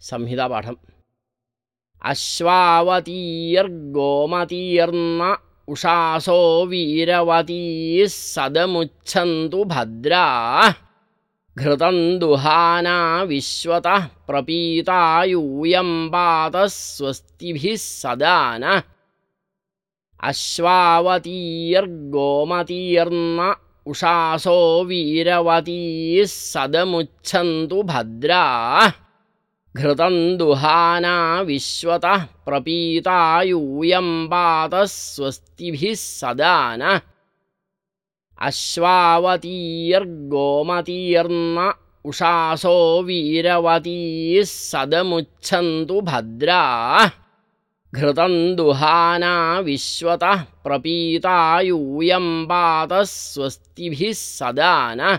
संहितापाठम् अश्वावतीर्गोमतीर्न उषासो वीरवतीः सदमुच्छन्तु भद्रा घृतं दुहाना विश्वतः प्रपीता यूयं पातः स्वस्तिभिः सदा न अश्वावतीर्गोमतीर्न उषासो वीरवतीः सदमुच्छन्तु भद्रा घृतं दुहाना विश्वतः प्रपीता यूयं पातः स्वस्तिभिः सदा न। अश्वावतीर्गोमतीर्न उषासो वीरवतीः सदमुच्छन्तु भद्रा। घृतं दुहाना विश्वतः प्रपीता यूयं पातः स्वस्तिभिः सदा न